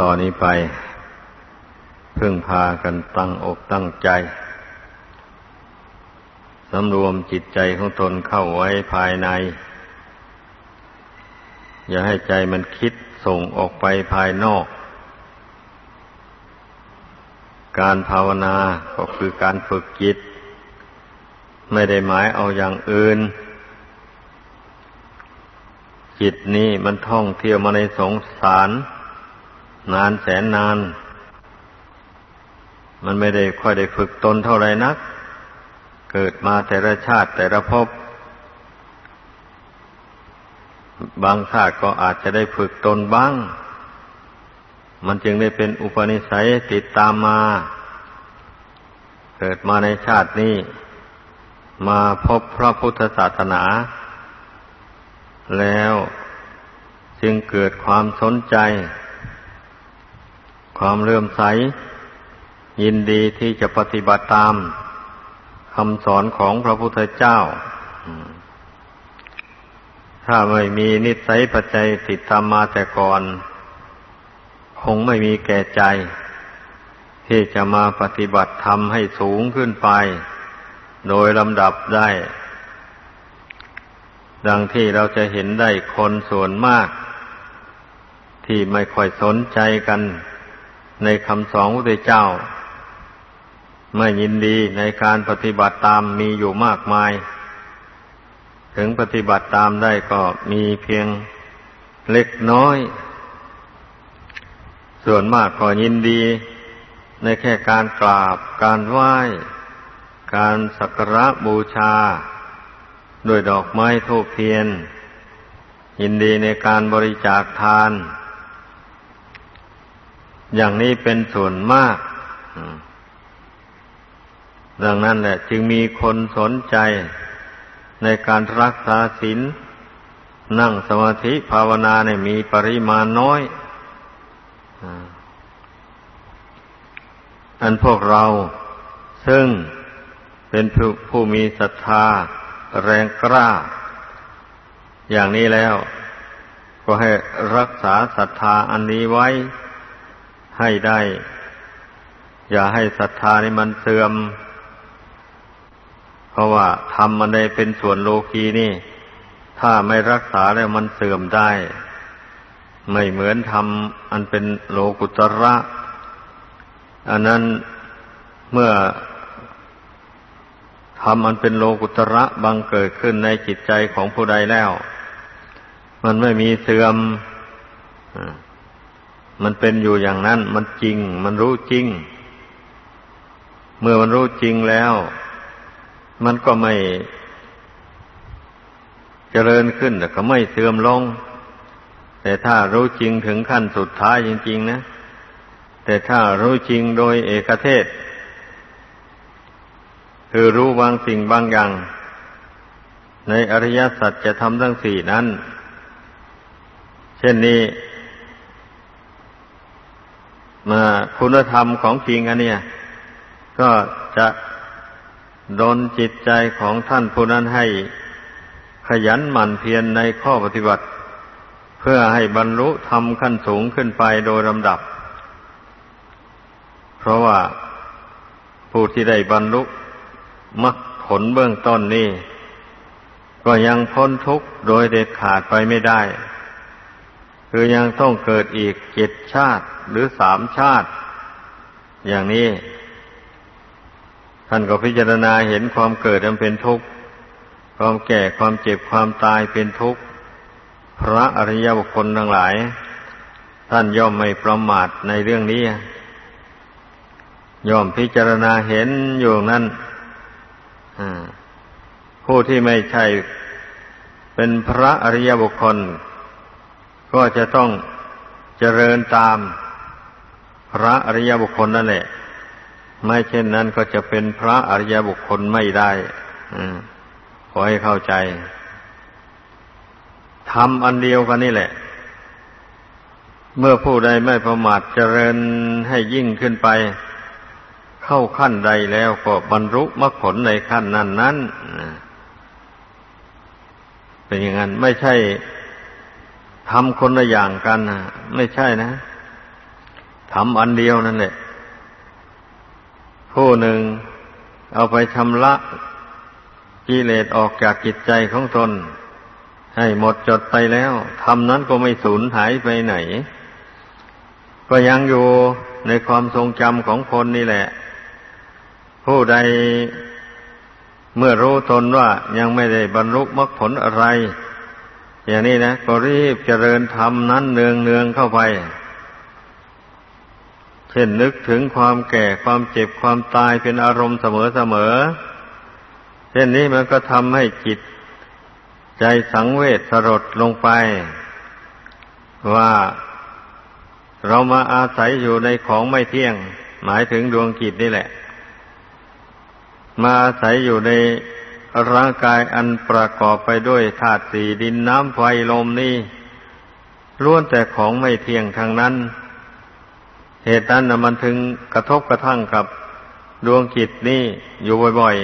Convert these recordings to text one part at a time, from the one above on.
ต่อนนี้ไป พึ่งพากันตั้งอกตั้งใจสำรวมจิตใจของตนเข้าไว้ภายใน อย่าให้ใจมันคิดส่งออกไปภายนอก การภาวนาก็คือการฝึกจิต ไม่ได้หมายเอาอย่างอื่น จิตนี้มันท่องเที่ยวมาในสงสาร นานแสนนาน มันไม่ได้ค่อยได้ฝึกตนเท่าไรนัก เกิดมาแต่ละชาติแต่ละภพบางชาติก็อาจจะได้ฝึกตนบ้าง มันจึงได้เป็นอุปนิสัยติดตามมา เกิดมาในชาตินี้ มาพบพระพุทธศาสนา แล้วจึงเกิดความสนใจ ความเลื่อมใส ยินดีที่จะปฏิบัติตามคำสอนของพระพุทธเจ้า ถ้าไม่มีนิสัยปัจจัยติดตามมาแต่ก่อน คงไม่มีแก่ใจ ที่จะมาปฏิบัติธรรมให้สูงขึ้นไป โดยลำดับได้ ดังที่เราจะเห็นได้คนส่วนมาก ที่ไม่ค่อยสนใจกัน ในคำสอนพระพุทธเจ้า ไม่ยินดีในการปฏิบัติตามมีอยู่มากมาย ถึงปฏิบัติตามได้ก็มีเพียงเล็กน้อย ส่วนมากก็ยินดี ในแค่การกราบ การไหว้ การสักการะบูชาด้วยดอกไม้ทูบเทียน ยินดีในการบริจาคทาน อย่างนี้เป็นส่วนมาก ดังนั้นแหละ จึงมีคนสนใจในการรักษาศีลนั่งสมาธิภาวนาเนี่ยมีปริมาณน้อย อันพวกเราซึ่งเป็นผู้ผู้มีศรัทธาแรงกล้า อย่างนี้แล้ว ก็ให้รักษาศรัทธาอันนี้ไว้ ให้ได้ อย่าให้ศรัทธานี่มันเสื่อม เพราะว่าทำมันได้เป็นส่วนโลกีนี่ ถ้าไม่รักษาแล้วมันเสื่อมได้ ไม่เหมือนทำอันเป็นโลกุตระ อันนั้นเมื่อทำอันเป็นโลกุตระบังเกิดขึ้นในจิตใจของผู้ใดแล้ว มันไม่มีเสื่อม มันเป็นอยู่อย่างนั้น มันจริง มันรู้จริง เมื่อมันรู้จริงแล้ว มันก็ไม่เจริญขึ้นแต่ก็ไม่เสื่อมลง แต่ถ้ารู้จริงถึงขั้นสุดท้ายจริง ๆ นะ แต่ถ้ารู้จริงโดยเอกเทศ คือรู้บางสิ่งบางอย่าง ในอริยสัจจะทำทั้งสี่นั้น เช่นนี้ มาคุณธรรมของจริงอันเนี้ยก็จะดนจิตใจของท่านผู้นั้นให้ขยันหมั่นเพียรในข้อปฏิบัติ เพื่อให้บรรลุธรรมขั้นสูงขึ้นไปโดยลำดับ เพราะว่าผู้ที่ได้บรรลุมรรคผลเบื้องต้นนี่ก็ยังพ้นทุกข์โดยเด็ดขาดไปไม่ได้ คือยังต้องเกิดอีกเจ็ดชาติ หรือสามชาติ อย่างนี้ท่านก็พิจารณาเห็นความเกิดมันเป็นทุกข์ ความแก่ความเจ็บความตายเป็นทุกข์ พระอริยบุคคลทั้งหลาย ท่านย่อมไม่ประมาทในเรื่องนี้ ย่อมพิจารณาเห็นอยู่นั้นผู้ที่ไม่ใช่เป็นพระอริยบุคคล ก็จะต้องเจริญตาม ระอริยบุคคลนั่นแหละ ไม่เช่นนั้นก็จะเป็นพระอริยบุคคลไม่ได้ขอให้เข้าใจทำอันเดียวกันนี่แหละ เมื่อผู้ใดไม่ประมาทเจริญให้ยิ่งขึ้นไป เข้าขั้นใดแล้วก็บรรลุมรรคผลในขั้นนั้นนั้นเป็นอย่างนั้นไม่ใช่ทำคนละอย่างกันนะไม่ใช่นะ ทำอันเดียวนั่นแหละ ผู้หนึ่งเอาไปชำระกิเลสออกจากจิตใจของตน ให้หมดจดไปแล้วทำนั้นก็ไม่สูญหายไปไหน ก็ยังอยู่ในความทรงจำของคนนี่แหละ ผู้ใดเมื่อรู้ตนว่ายังไม่ได้บรรลุมรรคผลอะไร อย่างนี้นะ ก็รีบเจริญธรรมนั้นเนืองเนืองเข้าไป เช่นนึกถึงความแก่ความเจ็บความตายเป็นอารมณ์เสมอเสมอเช่นนี้มันก็ทำให้จิต ใจสังเวชสลดลงไป ว่าเรามาอาศัยอยู่ในของไม่เที่ยง หมายถึงดวงจิตนี่แหละ มาอาศัยอยู่ในร่างกายอันประกอบไปด้วยธาตุสี่ดินน้ำไฟลมนี่ล้วนแต่ของไม่เที่ยงทางนั้น เหตุนั้นมันถึงกระทบกระทั่งกับดวงจิตนี่อยู่บ่อย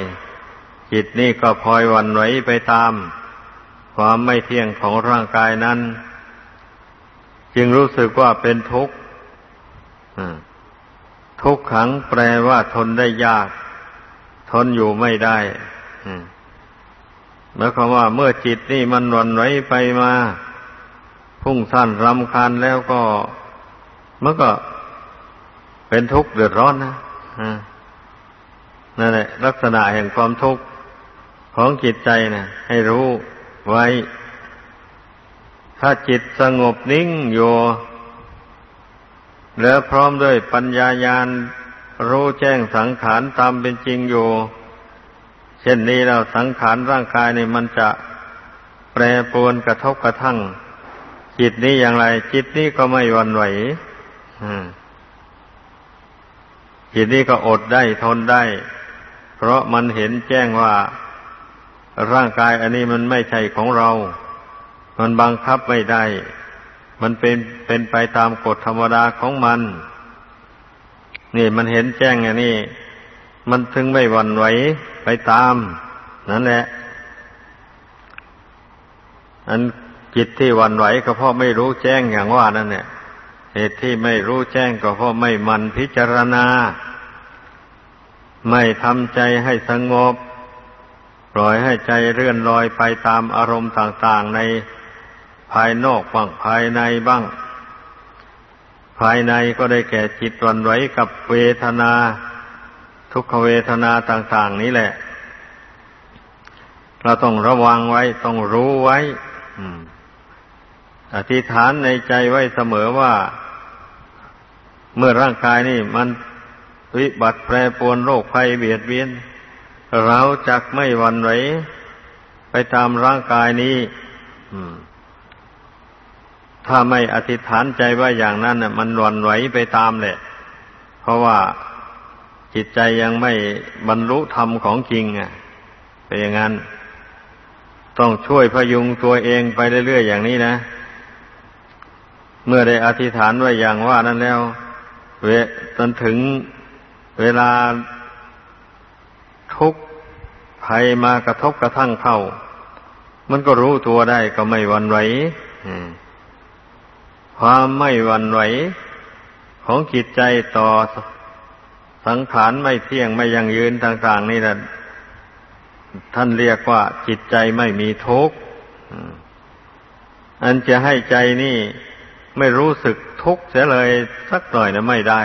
ๆจิตนี่ก็พลอยวันไหวไปตาม ความไม่เที่ยงของร่างกายนั้น จึงรู้สึกว่าเป็นทุกข์ทุกขังแปลว่าทนได้ยาก ทนอยู่ไม่ได้หมายความว่าเมื่อจิตนี่มันหวนไหวไปมา พุ่งสั้นรำคาญแล้วก็มันก็ เป็นทุกข์เดือดร้อนนะนั่นแหละ ลักษณะแห่งความทุกข์ของจิตใจนะให้รู้ไว้ ถ้าจิตสงบนิ่งอยู่แล้วพร้อมด้วยปัญญายาณรู้แจ้งสังขารตามเป็นจริงอยู่ เช่นนี้เราสังขารร่างกายนี่มันจะแปรปรวนกระทบกระทั่ง จิตนี้อย่างไร จิตนี้ก็ไม่วันไหว จิตนี้ก็อดได้ทนได้ เพราะมันเห็นแจ้งว่าร่างกายอันนี้มันไม่ใช่ของเรา มันบังคับไม่ได้ มันเป็นเป็นไปตามกฎธรรมดาของมัน นี่มันเห็นแจ้งอย่างนี้ มันถึงไม่หวั่นไหวไปตาม นั่นแหละ อันจิตที่หวั่นไหวก็เพราะไม่รู้แจ้งอย่างว่านั่นเนี่ย เหตุที่ไม่รู้แจ้งก็เพราะไม่มันพิจารณา ไม่ทำใจให้สงบ ปล่อยให้ใจเลื่อนลอยไปตามอารมณ์ต่างๆในภายนอกบ้างภายในบ้าง ภายในก็ได้แก่จิตวันไหวกับเวทนา ทุกขเวทนาต่าง ๆ นี้แหละ เราต้องระวังไว้ต้องรู้ไว้อธิษฐานในใจไว้เสมอว่า เมื่อร่างกายนี่มันวิบัติแปรปรวนโรคภัยเบียดเบียน เราจักไม่หวั่นไหวไปตามร่างกายนี้ถ้าไม่อธิษฐานใจว่าอย่างนั้นน่ะ มันหวั่นไหวไปตามแหละ เพราะว่าจิตใจยังไม่บรรลุธรรมของจริงอะเป็นอย่างนั้น ต้องช่วยพยุงตัวเองไปเรื่อยๆอย่างนี้นะ เมื่อได้อธิษฐานไว้อย่างว่านั้นแล้ว เวจนถึงเวลาทุกภัยมากระทบกระทั่งเข้า มันก็รู้ตัวได้ก็ไม่วันไหวความไม่หวั่นไหว ของจิตใจต่อสังขารไม่เที่ยงไม่ยังยืนต่างๆนี่แหละท่านเรียกว่าจิตใจไม่มีทุกข์อันจะให้ใจนี่ ไม่รู้สึกทุกข์เสียเลยสักหน่อยนะไม่ได้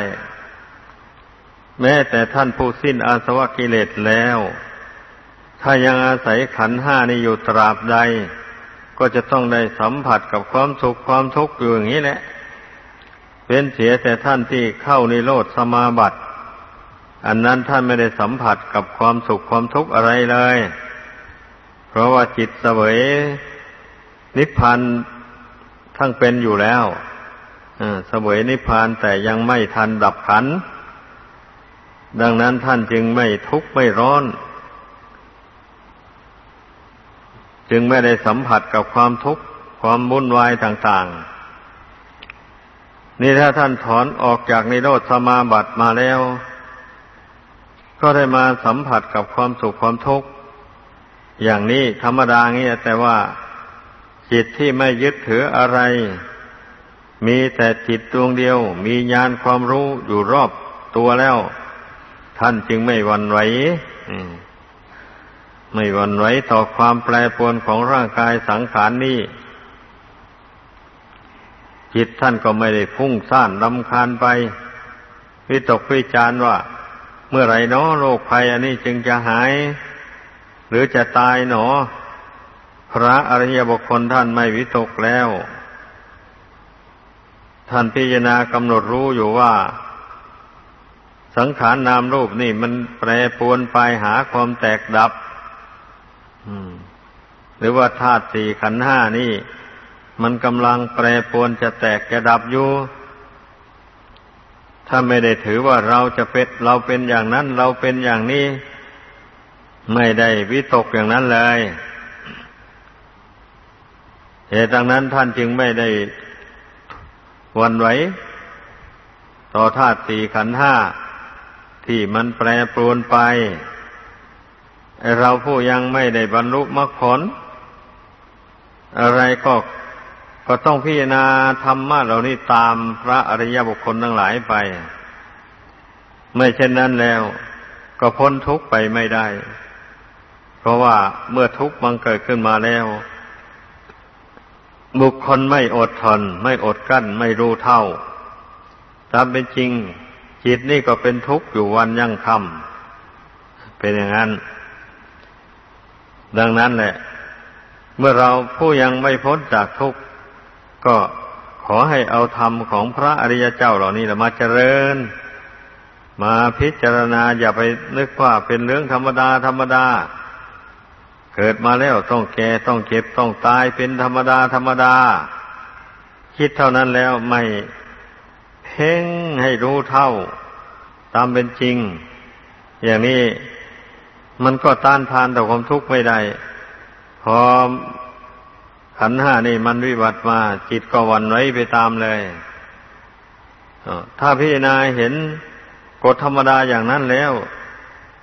แม้แต่ท่านผู้สิ้นอาสวะกิเลสแล้ว ถ้ายังอาศัยขันห้านี่อยู่ตราบใด ก็จะต้องได้สัมผัสกับความสุขความทุกข์อยู่อย่างนี้แหละเป็นเสียแต่ท่านที่เข้าในโลดสมาบัติ อันนั้นท่านไม่ได้สัมผัสกับความสุขความทุกข์อะไรเลย เพราะว่าจิตเสวยนิพพาน ทั้งเป็นอยู่แล้วเสวยนิพพานแต่ยังไม่ทันดับขัน ดังนั้นท่านจึงไม่ทุกข์ไม่ร้อน จึงไม่ได้สัมผัสกับความทุกข์ความวุ่นวายต่าง ๆ นี่ถ้าท่านถอนออกจากนิโรธสมาบัติมาแล้ว ก็ได้มาสัมผัสกับความสุขความทุกข์อย่างนี้ธรรมดาเงี้ยแต่ว่า จิตที่ไม่ยึดถืออะไร มีแต่จิตดวงเดียว มีญาณความรู้อยู่รอบตัวแล้ว ท่านจึงไม่หวั่นไหวไม่หวั่นไหวต่อความแปรปรวนของร่างกายสังขารนนี้ จิตท่านก็ไม่ได้พุ่งซ่านลำคาญไป วิตกวิจารว่า เมื่อไรเนาะโรคภัยอันนี้จึงจะหาย หรือจะตายหนอ ระอริยบุคคลท่านไม่วิตกแล้ว ท่านพิจารณากำหนดรู้อยู่ว่า สังขารนนามรูปนี่มันแปรปรวนไปหาความแตกดับหรือว่าธาตุสี่ขันห้านี่ มันกำลังแปรปรวนจะแตกจะดับอยู่ ถ้าไม่ได้ถือว่าเราจะเป็นเราเป็นอย่างนั้น เราเป็นอย่างนี้ ไม่ได้วิตกอย่างนั้นเลย เหตุดังนั้นท่านจึงไม่ได้วันไหว ต่อธาตุสี่ขันห้าที่มันแปรปรวนไป เราผู้ยังไม่ได้บรรลุมรรคผล อะไรก็ก็ต้องพิจารณาธรรมะเหล่านี้ตามพระอริยบุคคลทั้งหลายไป ไม่เช่นนั้นแล้วก็พ้นทุกข์ไปไม่ได้ เพราะว่าเมื่อทุกข์มันเกิดขึ้นมาแล้ว บุคคลไม่อดทน ไม่อดกั้น ไม่รู้เท่าตามเป็นจริง จิตนี่ก็เป็นทุกข์อยู่วันยั่งค่ำเป็นอย่างนั้น ดังนั้นแหละ เมื่อเราผู้ยังไม่พ้นจากทุกข์ ก็ขอให้เอาธรรมของพระอริยเจ้าเหล่านี้มาเจริญ มาพิจารณาอย่าไปนึกว่าเป็นเรื่องธรรมดาธรรมดา เกิดมาแล้วต้องแก่ต้องเจ็บต้องตายเป็นธรรมดาธรรมดา คิดเท่านั้นแล้วไม่เพ่งให้รู้เท่า ตามเป็นจริง อย่างนี้มันก็ต้านทานต่อความทุกข์ไม่ได้พอขันห้านี่มันวิบัติมา จิตก็วันไว้ไปตามเลยถ้าพิจารณาเห็นกฎธรรมดาอย่างนั้นแล้ว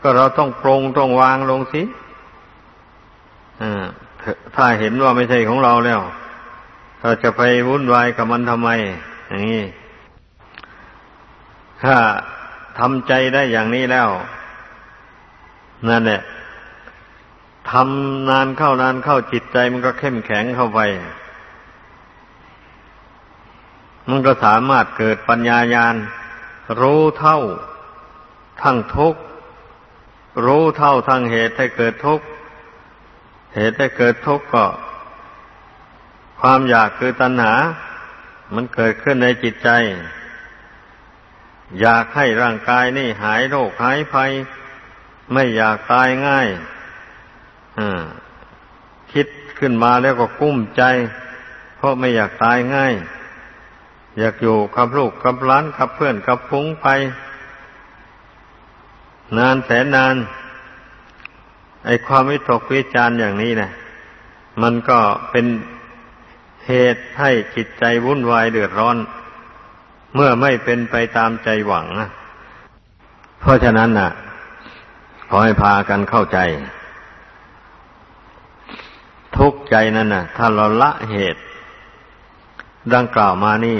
ก็เราต้องปรงต้องวางลงสิ ถ้าเห็นว่าไม่ใช่ของเราแล้วเราจะไปวุ่นวายกับมันทำไม อย่างนี้ ถ้าทำใจได้อย่างนี้แล้ว นั่นแหละทำนานเข้านานเข้าจิตใจมันก็เข้มแข็งเข้าไป มันก็สามารถเกิดปัญญาญาณรู้เท่าทั้งทุกข์รู้เท่าทั้งเหตุให้เกิดทุกข์ เหตุให้เกิดทุกข์ก็ ความอยากคือตัณหา มันเกิดขึ้นในจิตใจ อยากให้ร่างกายนี่หายโรคหายภัย ไม่อยากตายง่ายคิดขึ้นมาแล้วก็กุ้มใจ เพราะไม่อยากตายง่าย อยากอยู่กับลูกกับหลานกับเพื่อนกับพุงไป นานแสนนาน ไอความวิตกวิจาร์อย่างนี้นะมันก็เป็นเหตุให้จิตใจวุ่นวายเดือดร้อน เมื่อไม่เป็นไปตามใจหวังนะเพราะฉะนั้นน่ะ ขอให้พากันเข้าใจ ทุกใจนั่นน่ะ ถ้าเราละเหตุ ดังกล่าวมานี่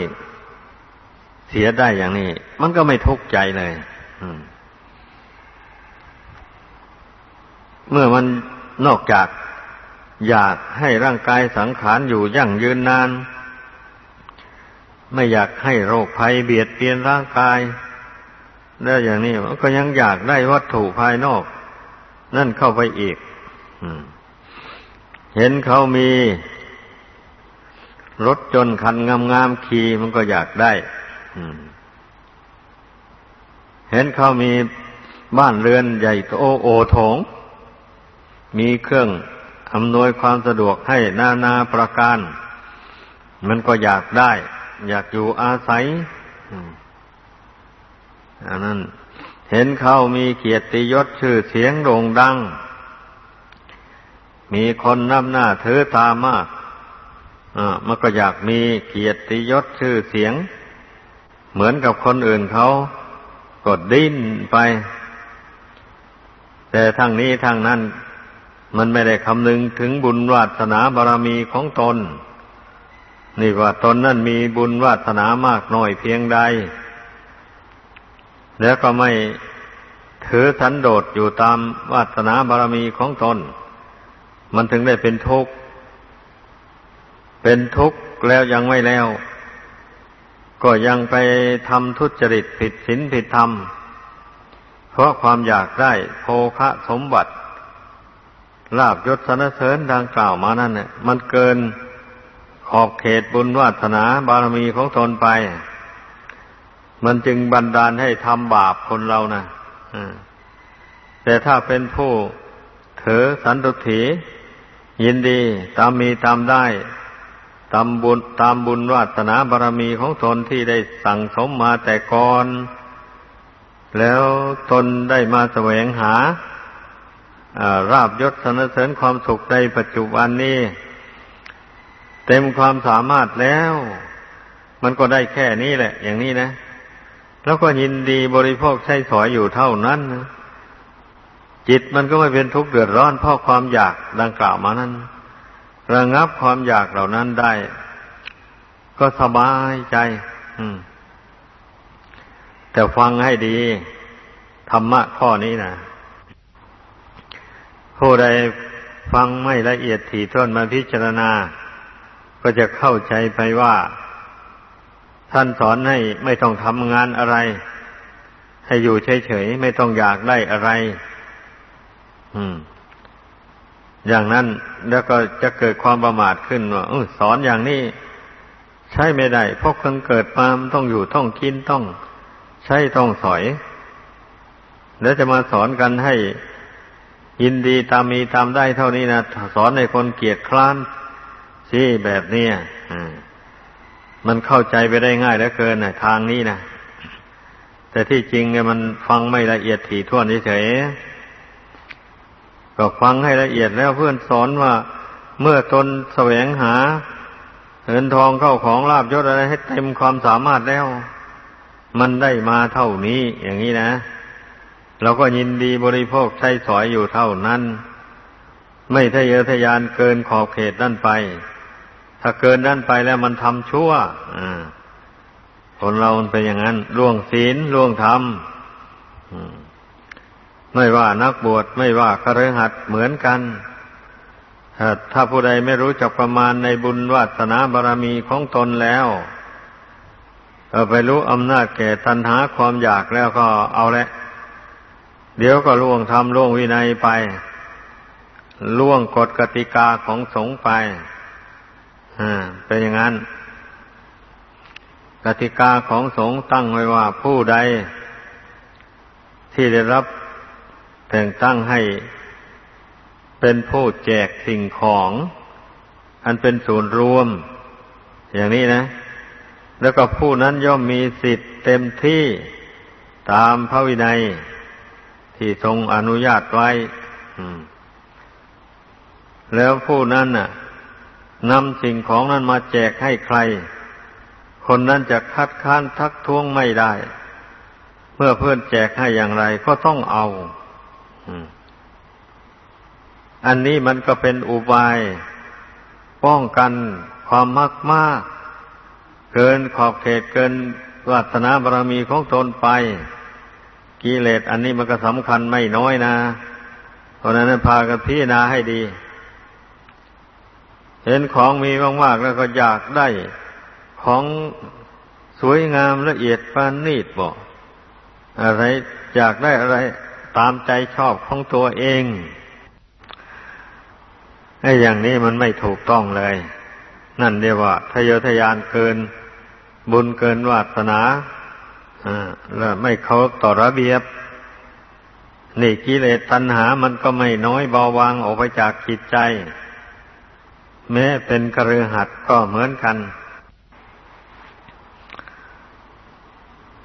เสียได้อย่างนี้ มันก็ไม่ทุกข์ใจเลย เมื่อมันนอกจากอยากให้ร่างกายสังขารอยู่ยั่งยืนนาน ไม่อยากให้โรคภัยเบียดเบียนร่างกายแล้วอย่างนี้มันก็ยังอยากได้วัตถุภายนอก นั่นเข้าไปอีกเห็นเขามีรถจนคันงามๆขี่มันก็อยากได้เห็นเขามีบ้านเรือนใหญ่โตโอโถง มีเครื่องอำนวยความสะดวกให้นานาประการ มันก็อยากได้ อยากอยู่อาศัยอันนั้น เห็นเขามีเกียรติยศชื่อเสียงโด่งดัง มีคนนับหน้าถือตามากอ่ามันก็อยากมีเกียรติยศชื่อเสียง เหมือนกับคนอื่นเขากดดิ้นไป แต่ทั้งนี้ทั้งนั้น มันไม่ได้คำนึงถึงบุญวาสนาบารมีของตน นี่ว่าตนนั้นมีบุญวาสนามากน้อยเพียงใด แล้วก็ไม่ถือสันโดษอยู่ตามวาสนาบารมีของตน มันถึงได้เป็นทุกข์ เป็นทุกข์แล้วยังไม่แล้ว ก็ยังไปทำทุจริตผิดศีลผิดธรรม เพราะความอยากได้โภคะสมบัติ ลาบยศสนเสริญดังกล่าวมานั่นเนี่ยมันเกินขอบเขตบุญวาสนาบารมีของตนไป มันจึงบันดาลให้ทำบาปคนเรานะแต่ถ้าเป็นผู้ถือสันตุถียินดีตามมีตามได้ตามบุญตามบุญวาสนาบารมีของตนที่ได้สั่งสมมาแต่ก่อน แล้วตนได้มาแสวงหา ราบยศสนเสริญความสุขในปัจจุบันนี้ เต็มความสามารถแล้ว มันก็ได้แค่นี้แหละ อย่างนี้นะ แล้วก็ยินดีบริโภคใช้สอยอยู่เท่านั้นนะจิตมันก็ไม่เป็นทุกข์เดือดร้อนเพราะความอยากดังกล่าวมานั้น ระงับความอยากเหล่านั้นได้ ก็สบายใจ อืม แต่ฟังให้ดี ธรรมะข้อนี้นะ ผู้ใดฟังไม่ละเอียดถี่ถ้วนมาพิจารณา ก็จะเข้าใจไปว่า ท่านสอนให้ไม่ต้องทำงานอะไร ให้อยู่เฉยๆไม่ต้องอยากได้อะไร อืม อย่างนั้นแล้วก็จะเกิดความประมาทขึ้นว่าอสอนอย่างนี้ ใช่ไม่ได้เพราะคนเกิดมามันต้องอยู่ต้องกินต้อง ใช้ต้องสอย แล้วจะมาสอนกันให้ ยินดีตามมีตามได้เท่านี้นะสอนให้คนเกียดคร้านสิแบบนี้มันเข้าใจไปได้ง่ายเหลือเกินนะทางนี้นะแต่ที่จริงเนี่ยมันฟังไม่ละเอียดถี่ถ้วนเฉยก็ฟังให้ละเอียดแล้วเพื่อนสอนว่า เมื่อตนแสวงหาเงินทองเข้าของลาบยศอะไรให้เต็มความสามารถแล้ว มันได้มาเท่านี้อย่างนี้นะ เราก็ยินดีบริโภคใช้สอยอยู่เท่านั้น ไม่ทะเยอทะยานเกินขอบเขตนั่นไป ถ้าเกินนั่นไปแล้วมันทำชั่วคนเรามันเป็นอย่างนั้นล่วงศีลล่วงธรรมไม่ว่านักบวชไม่ว่าคฤหัสถ์เหมือนกันถ้าผู้ใดไม่รู้จักประมาณในบุญวาสนาบารรมีของตนแล้วไปรู้อำนาจแก่ตัณหาความอยากแล้วก็เอาละ เดี๋ยวก็ล่วงทำล่วงวินัยไป ล่วงกฎกติกาของสงฆ์ไปเป็นอย่างนั้น กติกาของสงฆ์ตั้งไว้ว่าผู้ใด ที่ได้รับแต่งตั้งให้เป็นผู้แจกสิ่งของ อันเป็นศูนย์รวม อย่างนี้นะ แล้วก็ผู้นั้นย่อมมีสิทธิ์เต็มที่ตามพระวินัย ที่ทรงอนุญาตไว้แล้วผู้นั้นน่ะนำสิ่งของนั้นมาแจกให้ใคร คนนั้นจะคัดค้านทักท้วงไม่ได้ เมื่อเพื่อนแจกให้อย่างไรก็ต้องเอาอันนี้มันก็เป็นอุบาย ป้องกันความมากมากเกินขอบเขตเกินวัฒนาบารมีของตนไป กิเลสอันนี้มันก็สำคัญไม่น้อยนะเพราะนั้นพากันพิจารณาให้ดี เห็นของมีมากๆแล้วก็อยากได้ ของสวยงามละเอียดปานนีดบอกอะไรอยากได้อะไร ตามใจชอบของตัวเองไอ้อย่างนี้มันไม่ถูกต้องเลย นั่นเรียกว่าทะเยอทะยานเกิน บุญเกินวาสนา แล้วไม่เคารพต่อระเบียบ นี่กิเลสตัณหามันก็ไม่น้อยเบาบางออกไปจากจิตใจ แม้เป็นกระหัดก็เหมือนกัน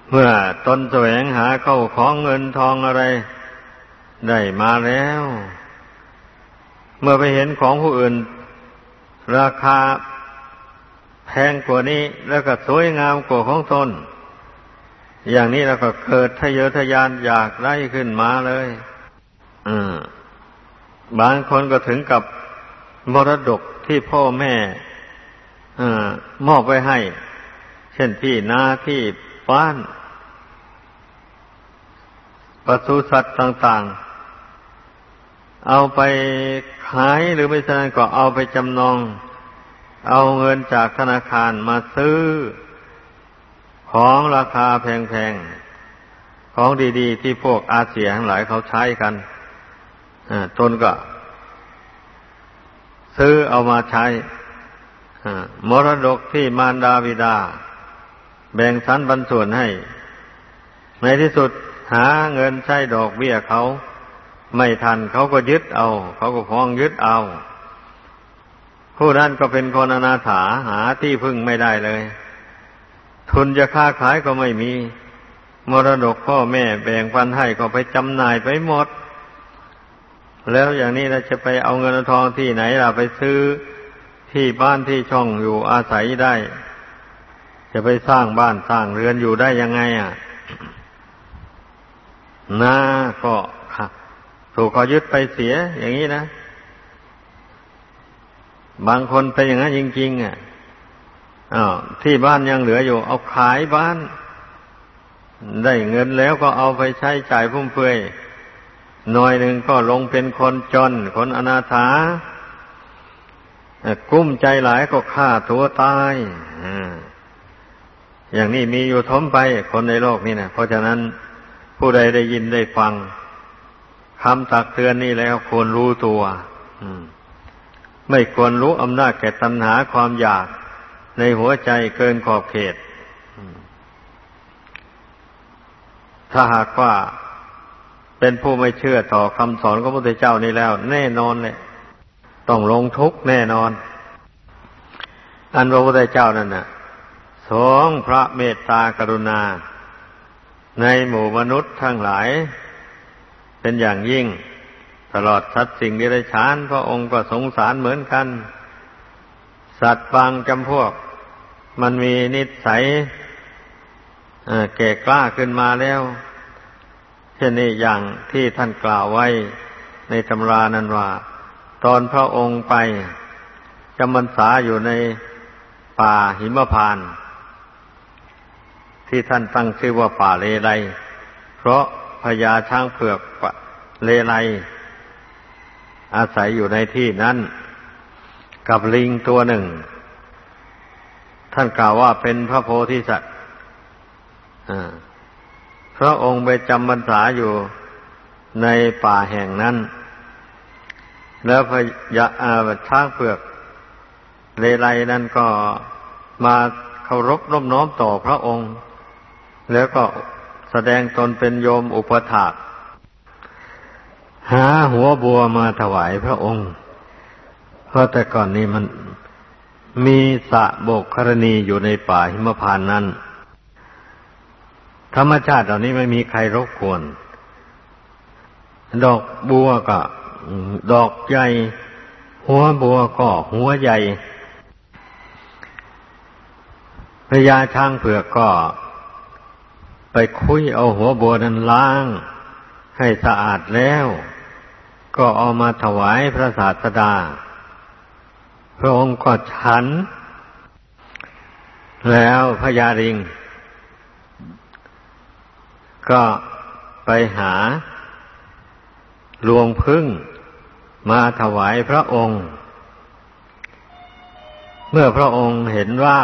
เมื่อตนแสวงหาเข้าของเงินทองอะไร ได้มาแล้ว เมื่อไปเห็นของผู้อื่น ราคาแพงกว่านี้แล้วก็สวยงามกว่าของตน อย่างนี้เราก็เกิดทะเยอทะยานอยากได้ขึ้นมาเลยอบางคนก็ถึงกับมรดกที่พ่อแม่อมอบไว้ให้ เช่นที่นาที่บ้านปศุสัตว์ต่างๆ เอาไปขายหรือไม่ฉะนั้นก็เอาไปจำนอง เอาเงินจากธนาคารมาซื้อ ของราคาแพงๆ ของดีๆ ที่พวกอาเซียทั้งหลายเขาใช้กันตนก็ ซื้อเอามาใช้มรดกที่มารดาบิดา แบ่งสรรบรรส่วนให้ ในที่สุดหาเงินใช้ดอกเบี้ยเขา ไม่ทันเขาก็ยึดเอา เขาก็ฟ้องยึดเอา ผู้นั้นก็เป็นคนอนาถาหาที่พึ่งไม่ได้เลย ทุนจะค้าขายก็ไม่มี มรดกพ่อแม่แบ่งปันให้ก็ไปจำหน่ายไปหมด แล้วอย่างนี้เราจะไปเอาเงินทองที่ไหนล่ะไปซื้อที่บ้านที่ช่องอยู่อาศัยได้ จะไปสร้างบ้านสร้างเรือนอยู่ได้ยังไงอะนาก็ถูกเขายึดไปเสียอย่างนี้นะ บางคนเป็นอย่างนั้นจริงๆอะ อ้าวที่บ้านยังเหลืออยู่ เอาขายบ้าน ได้เงินแล้วก็เอาไปใช้จ่ายพุ่มเฟือยหน่อยหนึ่งก็ลงเป็นคนจน คนอนาถากุ้มใจหลายก็ฆ่าตัวตายอย่างนี้มีอยู่ทมไปคนในโลกนี่นะเพราะฉะนั้นผู้ใดได้ยินได้ฟังคำตักเตือนนี่แล้วควรรู้ตัวไม่ควรรู้อำนาจแก่ตัณหาความอยาก ในหัวใจเกินขอบเขต ถ้าหากว่าเป็นผู้ไม่เชื่อต่อคำสอนของพระพุทธเจ้านี่แล้ว แน่นอนเลยต้องลงทุกข์แน่นอน อันพระพุทธเจ้านั่นน่ะสองพระเมตตากรุณา ในหมู่มนุษย์ทั้งหลาย เป็นอย่างยิ่ง ตลอดสัตว์สิ่งที่ได้ชานพระองค์ก็สงสารเหมือนกัน สัตว์บางจำพวก มันมีนิสัยแก่กล้าขึ้นมาแล้ว เช่นนี้อย่างที่ท่านกล่าวไว้ในตำรานั้นว่า ตอนพระองค์ไปจำพรรษาอยู่ในป่าหิมพาน ที่ท่านตั้งชื่อว่าป่าเลไลเพราะพญาช้างเผือกเลไลอาศัยอยู่ในที่นั้น กับลิงตัวหนึ่ง ท่านกล่าวว่าเป็นพระโพธิสัตว์พระองค์ไปจำพรรษาอยู่ในป่าแห่งนั้น แล้วพยาช้างเผือกเลไลนั่นก็มาเคารพร่มน้อมต่อพระองค์ แล้วก็แสดงตนเป็นโยมอุปถาก หาหัวบัวมาถวายพระองค์ เพราะแต่ก่อนนี้มันมีสะโบกครณีอยู่ในป่าหิมพานนั้น ธรรมชาติเหล่านี้ไม่มีใครรบกวน ดอกบัวก็ ดอกใหญ่หัวบัวก็หัวใหญ่พญาช้างเผือกก็ ไปคุยเอาหัวบัวนั้นล้าง ให้สะอาดแล้ว ก็เอามาถวายพระศาสดา พระองค์ก็ฉัน แล้วพญาริง ก็ไปหาลวงพึ่งมาถวายพระองค์ เมื่อพระองค์เห็นว่า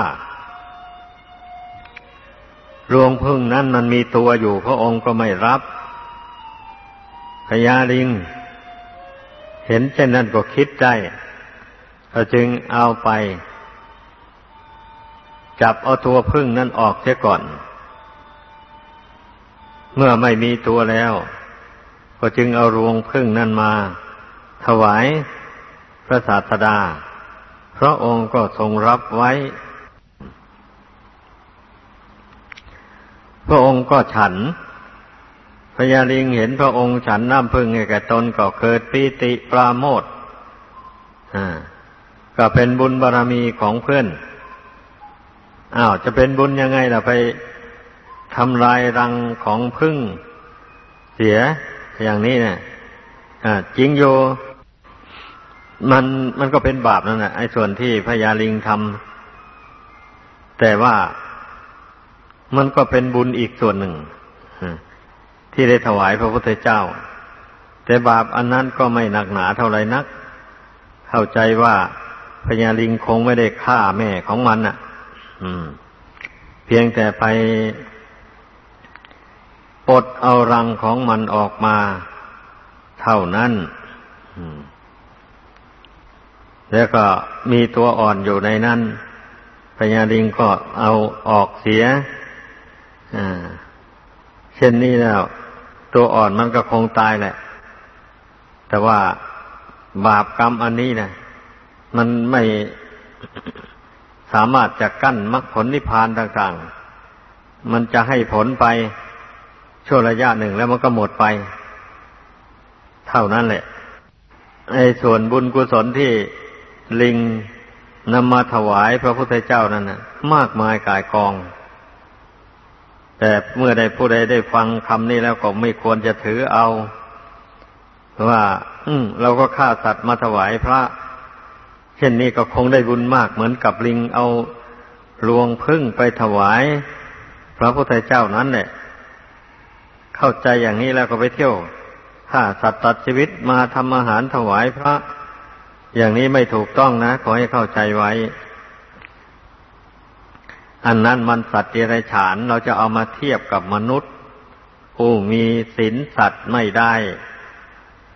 รวงพึ่งนั้นมันมีตัวอยู่ พระองค์ก็ไม่รับพญาลิง เห็นเช่นนั้นก็คิดได้ จึงเอาไป จับเอาตัวพึ่งนั้นออกเสียก่อน เมื่อไม่มีตัวแล้ว ก็จึงเอารวงพึ่งนั้นมา ถวายพระศาสดา พระองค์ก็ทรงรับไว้ พระองค์ก็ฉันพญาลิงเห็นพระองค์ฉันน้ำพึ่งให้แก่ตนก็เกิดปีติปราโมท ก็เป็นบุญบารรมีของเพื่อนอ้าวจะเป็นบุญยังไงล่ะไปทำลายรังของพึ่งเสียอย่างนี้เนี่ยจริงโยมันมันก็เป็นบาปนั่นแหละไอ้ส่วนที่พญาลิงทำแต่ว่ามันก็เป็นบุญอีกส่วนหนึ่งที่ได้ถวายพระพุทธเจ้า แต่บาปอันนั้นก็ไม่หนักหนาเท่าไรนัก เข้าใจว่า พญาลิงคงไม่ได้ฆ่าแม่ของมันอะเพียงแต่ไปปลดเอารังของมันออกมา เท่านั้น แล้วก็มีตัวอ่อนอยู่ในนั้นพญาลิงก็เอาออกเสียเช่นนี้แล้ว ตัวอ่อนมันก็คงตายแหละ แต่ว่าบาปกรรมอันนี้นะ มันไม่สามารถจะกั้นมรรคผลนิพพานต่างๆ มันจะให้ผลไปช่วงระยะหนึ่งแล้วมันก็หมดไป เท่านั้นแหละไอ้ส่วนบุญกุศลที่ลิงนำมาถวายพระพุทธเจ้านั้นนะมากมายกายกอง แต่เมื่อใดผู้ใดได้ฟังคำนี้แล้วก็ไม่ควรจะถือเอา ว่า อืมเราก็ฆ่าสัตว์มาถวายพระ เช่นนี้ก็คงได้บุญมากเหมือนกับลิงเอาลวงพึ่งไปถวาย พระพุทธเจ้านั้นเนี่ยเข้าใจอย่างนี้แล้วก็ไปเที่ยวฆ่าสัตว์ตัดชีวิตมาทำอาหารถวายพระ อย่างนี้ไม่ถูกต้องนะ ขอให้เข้าใจไว้ อันนั้นมันสัตว์เดรัจฉานเราจะเอามาเทียบกับมนุษย์ ผู้มีศีลสัตว์ไม่ได้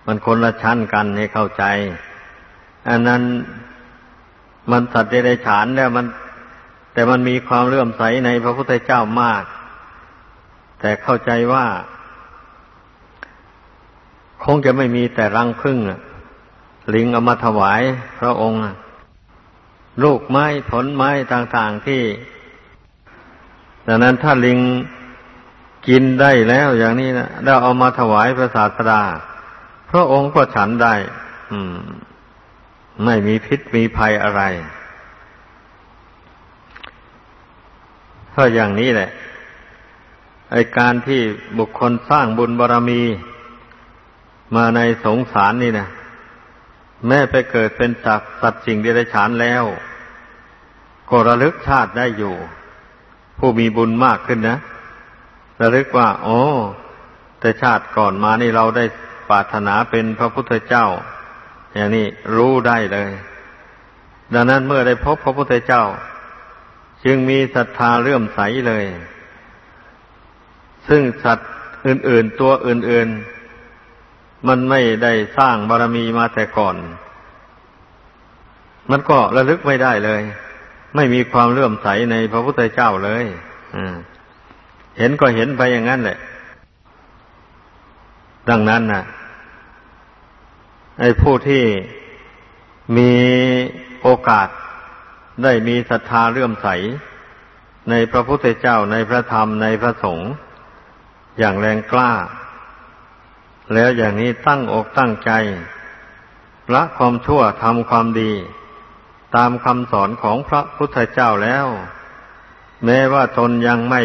มันคนละชั้นกันให้เข้าใจ อันนั้น มันสัตว์เดรัจฉานเนี่ยมัน แต่มันมีความเลื่อมใสในพระพุทธเจ้ามาก แต่เข้าใจว่า คงจะไม่มีแต่รังพึ่งลิงเอามาถวายพระองค์ลูกไม้ผลไม้ต่างๆที่ดังนั้นถ้าลิงกินได้แล้วอย่างนี้นะแล้เอามาถวายพระศาสดา พระองค์ก็ฉันได้ อืม ไม่มีพิษมีภัยอะไรก็อย่างนี้แหละ ไอการที่บุคคลสร้างบุญบารรมี มาในสงสารนี่นะแม้ไปเกิดเป็นสัตว์สัตว์สิ่งเดรัจฉานแล้ว ก็ระลึกชาติได้อยู่ ผู้มีบุญมากขึ้นนะ ระลึกว่า โอ้ แต่ชาติก่อนมานี่เราได้ปรารถนาเป็นพระพุทธเจ้า อย่างนี้รู้ได้เลย ดังนั้นเมื่อได้พบพระพุทธเจ้า จึงมีศรัทธาเลื่อมใสเลย ซึ่งสัตว์อื่น ๆ ตัวอื่น ๆ มันไม่ได้สร้างบารมีมาแต่ก่อน มันก็ระลึกไม่ได้เลย ไม่มีความเลื่อมใสในพระพุทธเจ้าเลยเห็นก็เห็นไปอย่างนั้นแหละ ดังนั้นนะ ไอ้ผู้ที่มีโอกาสได้มีศรัทธาเลื่อมใส ในพระพุทธเจ้าในพระธรรมในพระสงฆ์อย่างแรงกล้า แล้วอย่างนี้ตั้งอกตั้งใจละความชั่วทำความดี ตามคำสอนของพระพุทธเจ้าแล้ว แม้ว่าตนยังไม่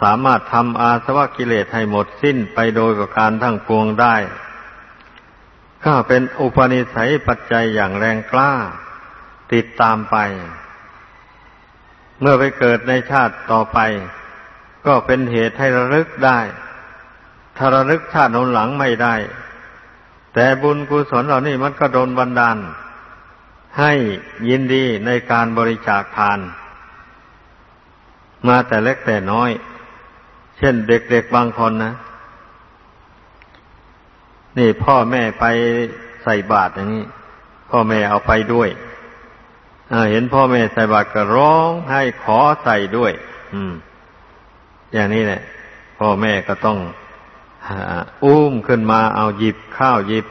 สามารถทำอาสวะกิเลสให้หมดสิ้นไปโดยประการทั้งปวงได้ ก็เป็นอุปนิสัยปัจจัยอย่างแรงกล้า ติดตามไป เมื่อไปเกิดในชาติต่อไป ก็เป็นเหตุให้ระลึกได้ ถ้าระลึกชาติหนหลังไม่ได้ แต่บุญกุศลเหล่านี้มันก็โดนบันดาล ให้ยินดีในการบริจาคทาน มาแต่เล็กแต่น้อย เช่นเด็กๆบางคนนะ นี่พ่อแม่ไปใส่บาตรอย่างนี้ พ่อแม่เอาไปด้วยเห็นพ่อแม่ใส่บาตรก็ร้องให้ขอใส่ด้วย อืม อย่างนี้แหละพ่อแม่ก็ต้องอุ้มขึ้นมาเอาหยิบข้าวหยิบ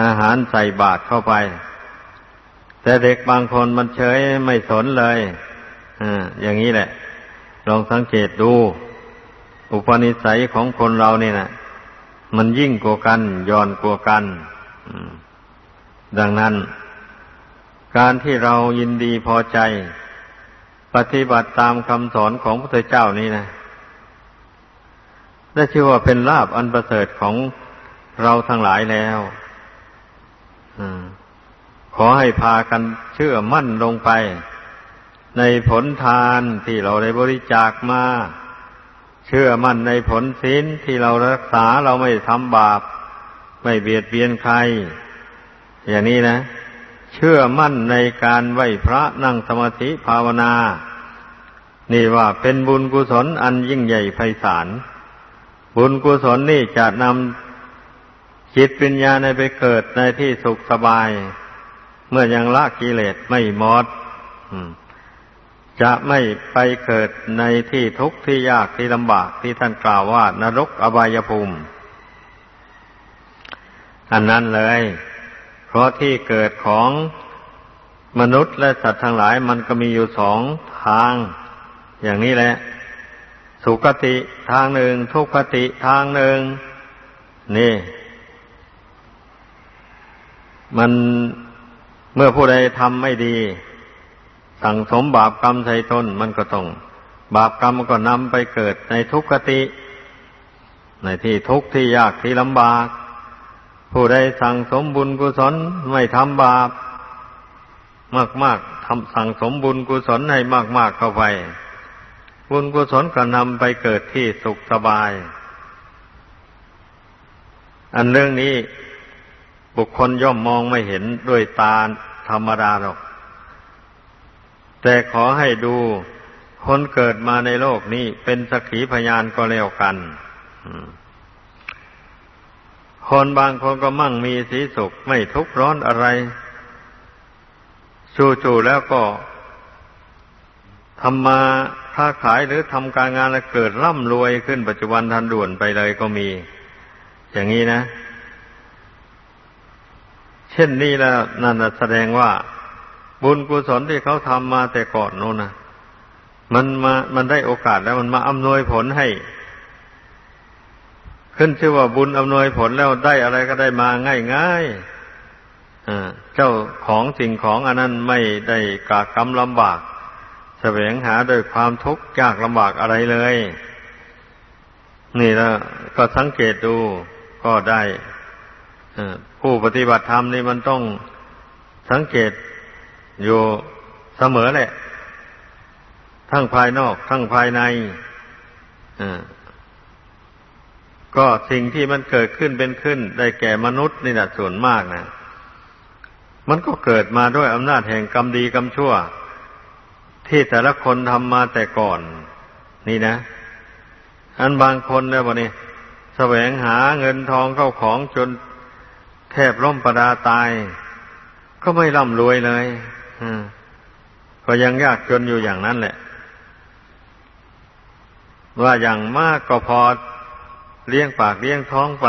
อาหารใส่บาตรเข้าไป แต่เด็กบางคนมันเฉยไม่สนเลยออย่างนี้แหละ ลองสังเกตดู อุปนิสัยของคนเราเนี่ยนะ มันยิ่งกว่ากันย้อนกว่ากันดังนั้น การที่เรายินดีพอใจ ปฏิบัติตามคำสอนของพระพุทธเจ้านี่นะได้ชื่อว่าเป็นลาบอันประเสริฐของเราทั้งหลายแล้วอขอให้พากันเชื่อมั่นลงไป ในผลทานที่เราได้บริจาคมา เชื่อมั่นในผลศีลที่เรารักษาเราไม่ทำบาป ไม่เบียดเบียนใคร อย่างนี้นะ เชื่อมั่นในการไหวพระนั่งสมาธิภาวนา นี่ว่าเป็นบุญกุศลอันยิ่งใหญ่ไพศาลบุญกุศลนี่จะนำจิตปัญญาในไปเกิดในที่สุขสบาย เมื่อยังละกิเลสไม่หมด จะไม่ไปเกิดในที่ทุกข์ที่ยากที่ลำบากที่ท่านกล่าวว่า นรกอบายภูมิ อันนั้นเลย เพราะที่เกิดของมนุษย์และสัตว์ทั้งหลายมันก็มีอยู่สองทาง อย่างนี้แหละ สุคติทางหนึ่ง ทุกขติทางหนึ่ง นี่ มันเมื่อผู้ใดทำไม่ดี สั่งสมบาปกรรมใส่ตนมันก็ต้อง บาปกรรมมันก็นำไปเกิดในทุกขติ ในที่ทุกข์ที่ยากที่ลำบาก ผู้ใดสั่งสมบุญกุศลไม่ทำบาป มากๆทำสั่งสมบุญกุศลให้มาก ๆเข้าไปบุญกุศลก็นำไปเกิดที่สุขสบาย อันเรื่องนี้บุคคลย่อมมองไม่เห็นด้วยตาธรรมดาหรอก แต่ขอให้ดูคนเกิดมาในโลกนี้เป็นสักขีพยานก็แล้วกัน คนบางคนก็มั่งมีสีสุขไม่ทุกข์ร้อนอะไรจู่ๆแล้วก็ทำมาค้าขายหรือทำการงานแล้วเกิดร่ำรวยขึ้นปัจจุบันทันด่วนไปเลยก็มี อย่างนี้นะ เช่นนี้แล้วนั่นแสดงว่า บุญกุศลที่เขาทำมาแต่ก่อนโน้นนะมันมา มันได้โอกาสแล้วมันมาอำนวยผลให้ ขึ้นชื่อว่าบุญอำนวยผลแล้วได้อะไรก็ได้มาง่ายง่ายเจ้าของสิ่งของอันนั้นไม่ได้กากกรรมลำบากแสวงหาโดยความทุกข์ยากลำบากอะไรเลย นี่แล้วก็สังเกตดูก็ได้ผู้ปฏิบัติธรรมนี่มันต้องสังเกต อยู่เสมอแหละ ทั้งภายนอก ทั้งภายในก็สิ่งที่มันเกิดขึ้นเป็นขึ้น ได้แก่มนุษย์นี่แหละส่วนมากนะมันก็เกิดมาด้วยอำนาจแห่งกรรมดีกรรมชั่ว ที่แต่ละคนทำมาแต่ก่อน นี่นะ อันบางคนเนี่ยวันนี้แสวงหาเงินทองเข้าของจนแทบล่มประดาตาย ก็ไม่ร่ำรวยเลย ก็ยังยากจนอยู่อย่างนั้นแหละ ว่าอย่างมากก็พอเลี้ยงปากเลี้ยงท้องไป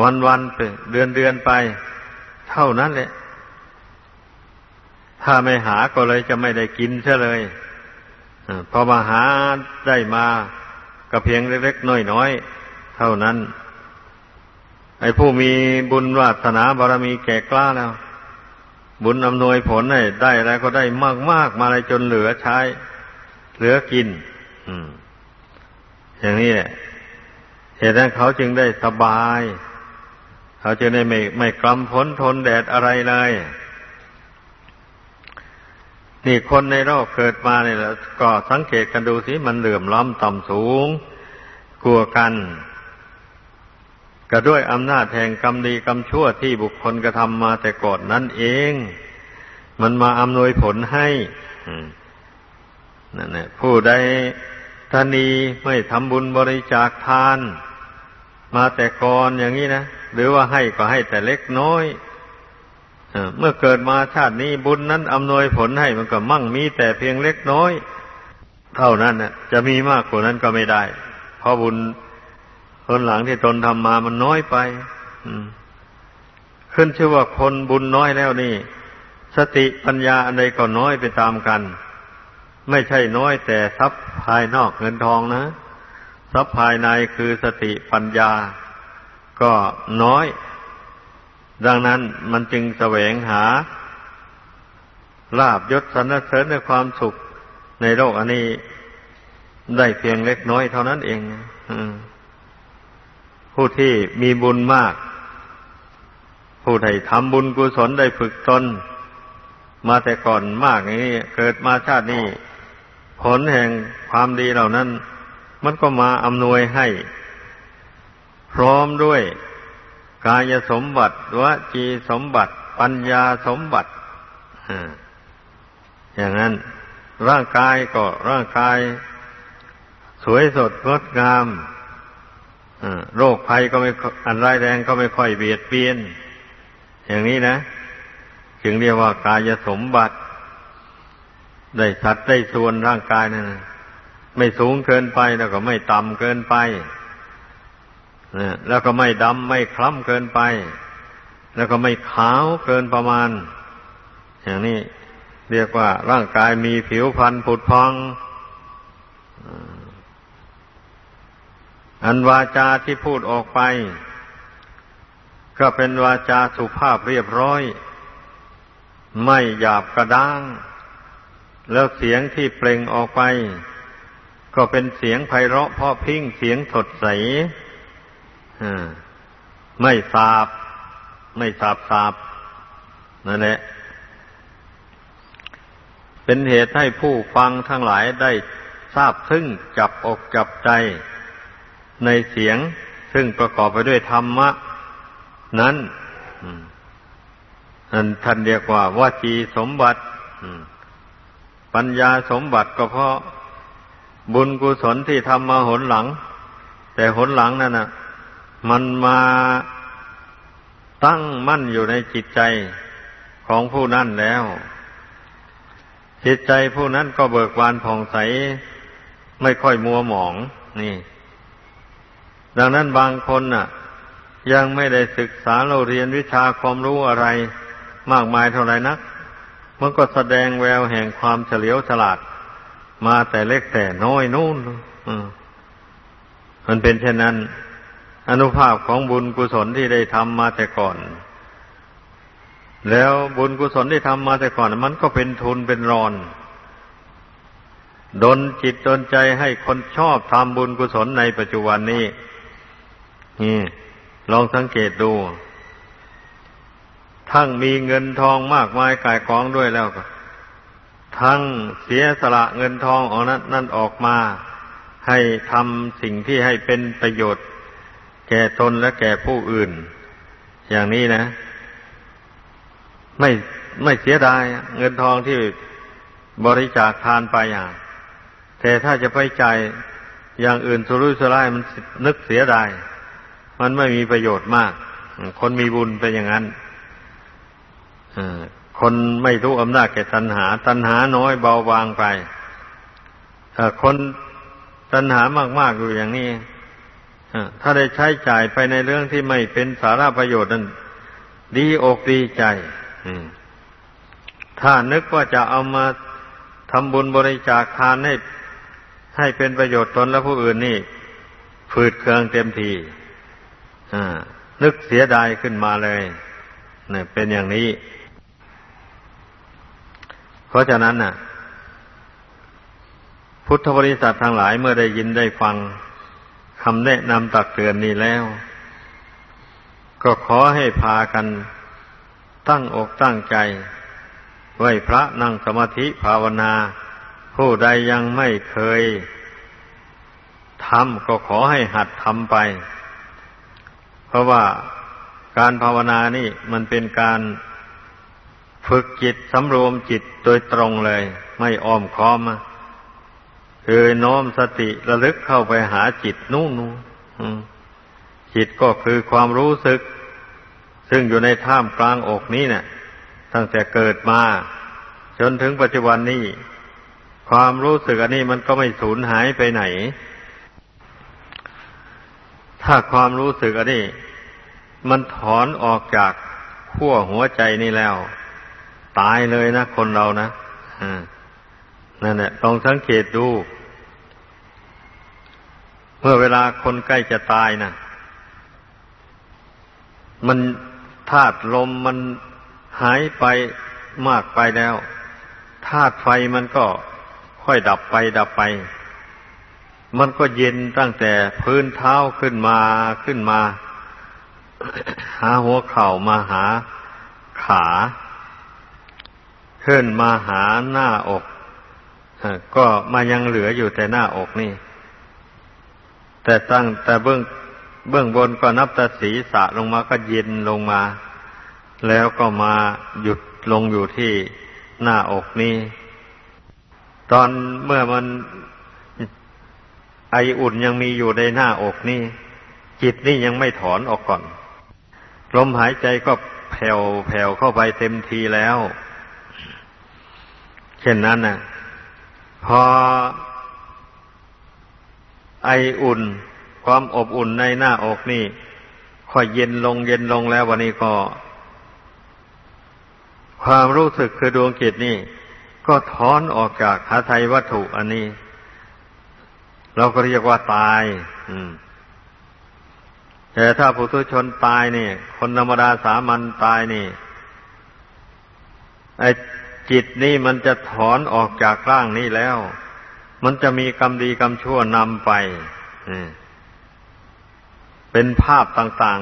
วันวันไปเดือนเดือนไป เท่านั้นแหละ ถ้าไม่หาก็เลยจะไม่ได้กินเช่เลยพอมาหาได้มาก็เพียงเล็กๆน้อยๆเท่านั้น ไอ้ผู้มีบุญวาสนาบารมีแก่กล้าแล้ว บุญอำนวยผลให้ได้อะไรก็ได้มากมากมาเลยจนเหลือใช้ เหลือกินอย่างนี้แหละเหตุนั้นเขาจึงได้สบาย เขาจึงได้ไม่ไม่กำพ้นทนแดดอะไรเลย นี่คนในโลกเกิดมาเนี่ยก็สังเกตกันดูสิมันเหลื่อมล้ำต่ำสูง กลัวกัน ก็ด้วยอำนาจแห่งกรรมดีกรรมชั่วที่บุคคลกระทำมาแต่ก่อนนั่นเอง มันมาอำนวยผลให้นั่นแหละผู้ใดทนีไม่ทำบุญบริจาคทาน มาแต่ก่อนอย่างนี้นะหรือว่าให้ก็ให้แต่เล็กน้อยเมื่อเกิดมาชาตินี้บุญนั้นอำนวยผลให้มันก็มั่งมีแต่เพียงเล็กน้อย เท่านั้นนะจะมีมากกว่านั้นก็ไม่ได้ เพราะบุญ คนหลังที่ตนทำมามันน้อยไปขึ้นชื่อว่าคนบุญน้อยแล้วนี่ สติปัญญาอันใดก็น้อยไปตามกัน ไม่ใช่น้อยแต่ทรัพย์ภายนอกเงินทองนะทรัพย์ภายในคือสติปัญญา ก็น้อย ดังนั้นมันจึงแสวงหาลาบยศสรรเสริญในความสุขในโลกอันนี้ได้เพียงเล็กน้อยเท่านั้นเอง อืม ผู้ที่มีบุญมาก ผู้ใดทำบุญกุศลได้ฝึกตนมาแต่ก่อนมากอย่างนี้เกิดมาชาตินี้ผลแห่งความดีเหล่านั้น มันก็มาอำนวยให้ พร้อมด้วยกายสมบัติวจีสมบัติ ปัญญาสมบัติอย่างนั้น ร่างกายก็ร่างกาย สวยสดงดงาม โรคภัยก็ไม่อันร้ายแรงก็ไม่ค่อยเบียดเบียน อย่างนี้นะ จึงเรียกว่ากายสมบัติ ได้สัดได้ส่วนร่างกายนั่นไม่สูงเกินไปแล้วก็ไม่ต่ำเกินไปแล้วก็ไม่ดำไม่คล้ำเกินไป แล้วก็ไม่ขาวเกินประมาณ อย่างนี้เรียกว่าร่างกายมีผิวพรรณผุดพอง อันวาจาที่พูดออกไป ก็เป็นวาจาสุภาพเรียบร้อย ไม่หยาบกระด้าง แล้วเสียงที่เปล่งออกไป ก็เป็นเสียงไพเราะพ่อพิ้งเสียงสดใสไม่สาบ ไม่สาบสาบนั่นแหละ เป็นเหตุให้ผู้ฟังทั้งหลายได้ทราบซึ่งจับอกจับใจ ในเสียง ซึ่งประกอบไปด้วยธรรมะ นั้นท่านเรียกว่าวาจีสมบัติปัญญาสมบัติก็เพราะบุญกุศลที่ทำมาหนหลัง แต่หนหลังนั่นน่ะมันมาตั้งมั่นอยู่ในจิตใจของผู้นั้นแล้ว จิตใจผู้นั้นก็เบิกบานผ่องใส ไม่ค่อยมัวหมอง นี่ ดังนั้นบางคนน่ะ ยังไม่ได้ศึกษาเราเรียนวิชาความรู้อะไร มากมายเท่าไรนัก มันก็แสดงแววแห่งความเฉลียวฉลาด มาแต่เล็กแต่น้อยนู่นมันเป็นเช่นนั้น อนุภาพของบุญกุศลที่ได้ทำมาแต่ก่อน แล้วบุญกุศลที่ทำมาแต่ก่อน มันก็เป็นทุนเป็นรอนดนจิตดนใจให้คนชอบทำบุญกุศลในปัจจุบันนี้ นี่ลองสังเกตดู ทั้งมีเงินทองมากมายกายกองด้วยแล้วก็ ทั้งเสียสละเงินทองออกนั้นนั่นออกมา ให้ทำสิ่งที่ให้เป็นประโยชน์ แก่ตนและแก่ผู้อื่น อย่างนี้นะ ไม่ไม่เสียดายเงินทองที่บริจาคทานไปอย่างแต่ถ้าจะไปจ่ายอย่างอื่นสุรุ่ยสุร่ายมันนึกเสียดาย มันไม่มีประโยชน์มาก คนมีบุญเป็นอย่างนั้นคนไม่รู้อำนาจแก่ตัณหา ตัณหาน้อยเบาบางไปคนตัณหามากๆอยู่อย่างนี้ถ้าได้ใช้จ่ายไปในเรื่องที่ไม่เป็นสาระประโยชน์นั้นดีอกดีใจถ้านึกว่าจะเอามาทำบุญบริจาคทานให้ให้เป็นประโยชน์ตนและผู้อื่นนี่ ฝืดเคืองเต็มที นึกเสียดายขึ้นมาเลยเนี่ยเป็นอย่างนี้ เพราะฉะนั้นน่ะ พุทธบริษัททั้งหลายเมื่อได้ยินได้ฟังคำแนะนำตักเตือนนี้แล้ว ก็ขอให้พากันตั้งอกตั้งใจ ไหวพระนั่งสมาธิภาวนา ผู้ใดยังไม่เคยทำก็ขอให้หัดทำไป ราะว่าการภาวนานี่มันเป็นการฝึกจิตสำรวมจิตโดยตรงเลย ไม่อ้อมค้อมคือน้อมสติระลึกเข้าไปหาจิตนู่นนู่นจิตก็คือความรู้สึก ซึ่งอยู่ในท่ามกลางอกนี้เนะี่ยตั้งแต่เกิดมา จนถึงปัจจุบันนี้ ความรู้สึกอันนี้มันก็ไม่สูญหายไปไหน ถ้าความรู้สึกอันนี้มันถอนออกจากขั้วหัวใจนี่แล้ว ตายเลยนะคนเรานะนั่นแหละลองสังเกตดู เมื่อเวลาคนใกล้จะตายนะมันธาตุลมมันหายไปมากไปแล้วธาตุไฟมันก็ค่อยดับไปดับไป มันก็เย็นตั้งแต่พื้นเท้าขึ้นมาขึ้นมา หาหัวเข่ามาหาขา ขึ้นมาหาหน้าอกก็มายังเหลืออยู่แต่หน้าอกนี่ แต่ตั้งแต่เบื้องเบื้องบนก็นับแต่ศีรษะลงมาก็เย็นลงมา แล้วก็มาหยุดลงอยู่ที่หน้าอกนี่ตอนเมื่อมัน ไออุ่นยังมีอยู่ในหน้าอกนี่ จิตนี่ยังไม่ถอนออกก่อน ลมหายใจก็แผ่วแผ่วเข้าไปเต็มทีแล้ว เช่นนั้นนะพอไออุ่น ความอบอุ่นในหน้าอกนี่ค่อยเย็นลงเย็นลงแล้ววันนี้ก็ ความรู้สึกคือดวงจิตนี่ ก็ถอนออกจากหาไทยวัตถุอันนี้ เราก็เรียกว่าตาย อืม แต่ถ้าผู้ทุชนตายนี่ คนธรรมดาสามัญตายนี่ ไอ้จิตนี่มันจะถอนออกจากร่างนี้แล้ว มันจะมีกรรมดีกรรมชั่วนำไปเป็นภาพต่าง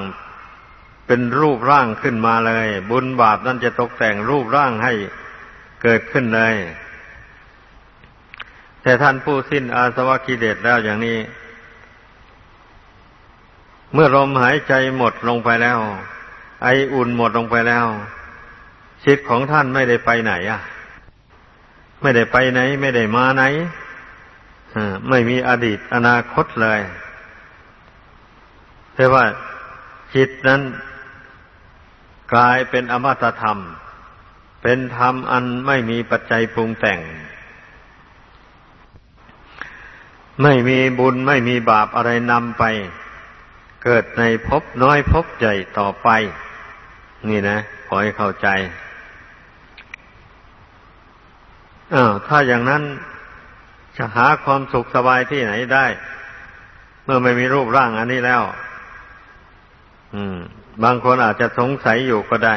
ๆ เป็นรูปร่างขึ้นมาเลย บุญบาปนั่นจะตกแต่งรูปร่างให้เกิดขึ้นเลย แต่ท่านผู้สิ้นอาสวะกิเลสแล้วอย่างนี้ เมื่อลมหายใจหมดลงไปแล้ว ไออุ่นหมดลงไปแล้วจิตของท่านไม่ได้ไปไหนอะ ไม่ได้ไปไหน ไม่ได้มาไหนไม่มีอดีตอนาคตเลยแต่ว่าจิตนั้นกลายเป็นอมตะธรรม เป็นธรรมอันไม่มีปัจจัยปรุงแต่ง ไม่มีบุญไม่มีบาปอะไรนำไป เกิดในภพน้อยภพใหญ่ต่อไป นี่นะขอให้เข้าใจอ้าวถ้าอย่างนั้นจะหาความสุขสบายที่ไหนได้ เมื่อไม่มีรูปร่างอันนี้แล้ว อืม บางคนอาจจะสงสัยอยู่ก็ได้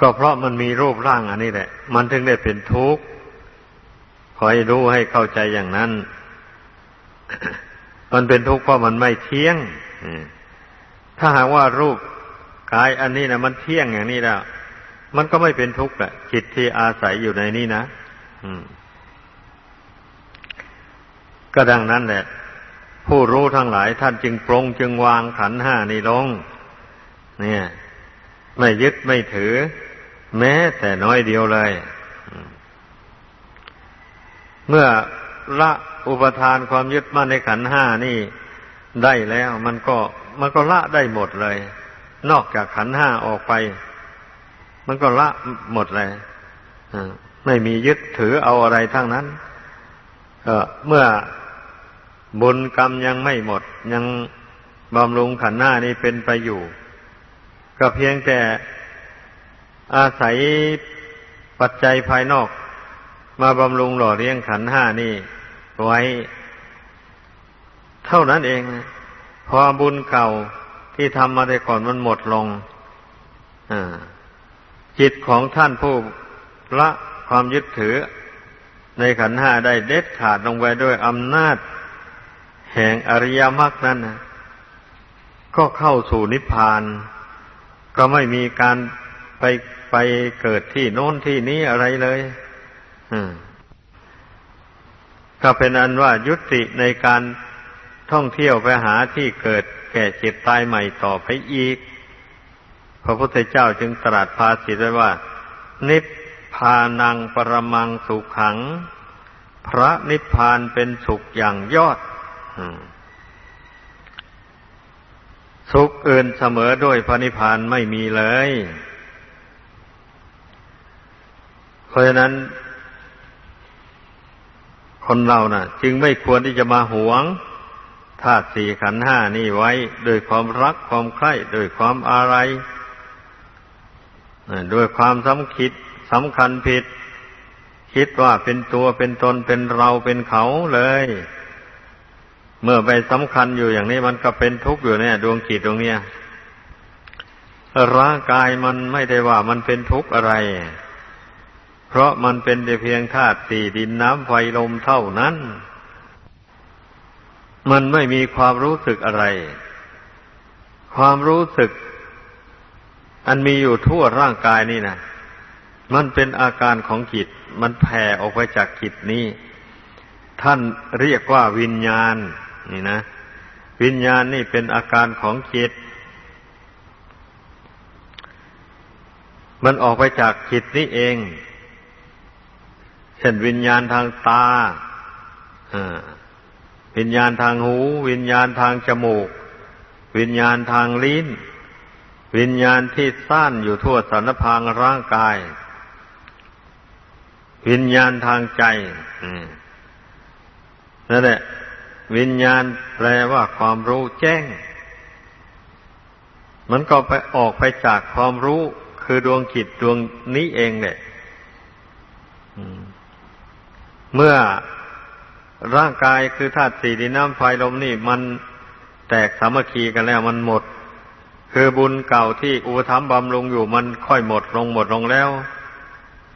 ก็เพราะมันมีรูปร่างอันนี้แหละ มันถึงได้เป็นทุกข์ ให้รู้ให้เข้าใจอย่างนั้น มันเป็นทุกข์เพราะมันไม่เที่ยงถ้าหากว่ารูปกายอันนี้นะมันเที่ยงอย่างนี้แล้วมันก็ไม่เป็นทุกข์แหละจิตที่อาศัยอยู่ในนี้นะก็ดังนั้นแหละ ผู้รู้ทั้งหลายท่านจึงปรงจึงวางขันห้านี้ลง เนี่ย ไม่ยึดไม่ถือ แม้แต่น้อยเดียวเลย เมื่อละอุปทานความยึดมั่นในขันห้านี่ได้แล้ว มันก็มันก็ละได้หมดเลย นอกจากขันห้าออกไป มันก็ละหมดเลยไม่มียึดถือเอาอะไรทั้งนั้นเเมื่อบุญกรรมยังไม่หมด ยังบำรุงขันห้านี้เป็นไปอยู่ ก็เพียงแต่อาศัยปัจจัยภายนอก มาบำรุงหล่อเลี้ยงขันห้านี่ไว้ เท่านั้นเอง พอบุญเก่าที่ทำมาแต่ก่อนมันหมดลงจิตของท่านผู้ละความยึดถือ ในขันห้าได้เด็ดขาดลงไปด้วยอำนาจ แห่งอริยมรรคนั้นก็เข้าสู่นิพพาน ก็ไม่มีการไปไปเกิดที่โน้นที่นี้อะไรเลย ก็เป็นอันว่ายุติในการท่องเที่ยวไปหาที่เกิดแก่เจ็บตายใหม่ต่อไปอีก พระพุทธเจ้าจึงตรัสภาษิตไว้ว่า นิพพานังปรมังสุขขัง พระนิพพานเป็นสุขอย่างยอดสุขอื่นเสมอด้วยพระนิพพานไม่มีเลย เพราะฉะนั้น คนเรานะ่ะ จึงไม่ควรที่จะมาหวงธาตุสี่ขันห้านี่ไว้ด้วยความรักความใคร่ด้วยความอะไรด้วยความสำคิดสำคัญผิด คิดว่าเป็นตัวเป็นตนเป็นเราเป็นเขาเลย เมื่อไปสำคัญอยู่อย่างนี้มันก็เป็นทุกข์อยู่เนี่ย ดวงจิตดวงเนี้ยร่างกายมันไม่ได้ว่ามันเป็นทุกข์อะไร เพราะมันเป็นแต่เพียงธาตุสี่ดินน้ำไฟลมเท่านั้น มันไม่มีความรู้สึกอะไร ความรู้สึก อันมีอยู่ทั่วร่างกายนี่นะมันเป็นอาการของจิต มันแผ่ออกไปจากจิตนี้ ท่านเรียกว่าวิญญาณ นี่นะ วิญญาณนี่เป็นอาการของจิต มันออกไปจากจิตนี้เอง ช่นวิญญาณทางตาวิญญาณทางหู วิญญาณทางจมูก วิญญาณทางลิ้น วิญญาณที่ซ่านอยู่ทั่วสารพางร่างกาย วิญญาณทางใจนั่นแหละ วิญญาณแปลว่าความรู้แจ้ง มันก็ไปออกไปจากความรู้คือดวงจิตดวงนี้เองเนี่ย เมื่อร่างกายคือธาตุสี่ดินน้ำไฟลมนี่มันแตกสามัคคีกันแล้วมันหมด คือบุญเก่าที่อุปถัมภ์บำรุงอยู่มันค่อยหมดลงหมดลงแล้ว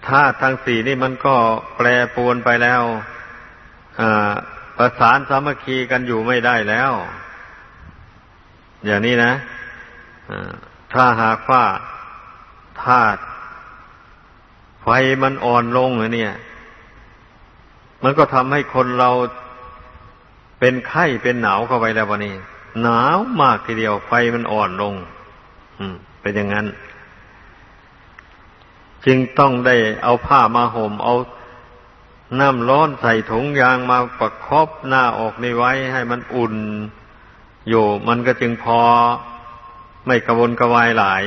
ธาตุทั้งสี่นี่มันก็แปรปรวนไปแล้วประสานสามัคคีกันอยู่ไม่ได้แล้ว อย่างนี้นะถ้าหากว่าธาตุไฟมันอ่อนลงเนี่ย มันก็ทำให้คนเราเป็นไข้เป็นหนาวเข้าไปแล้ววันนี้ หนาวมากทีเดียวไฟมันอ่อนลง อืม เป็นอย่างนั้น จึงต้องได้เอาผ้ามาหม่มเอาน้ำร้อนใส่ถุงยางมาประครบหน้าออกในไว้ ให้มันอุ่นอยู่ มันก็จึงพอไม่กระวนกระวายหลาย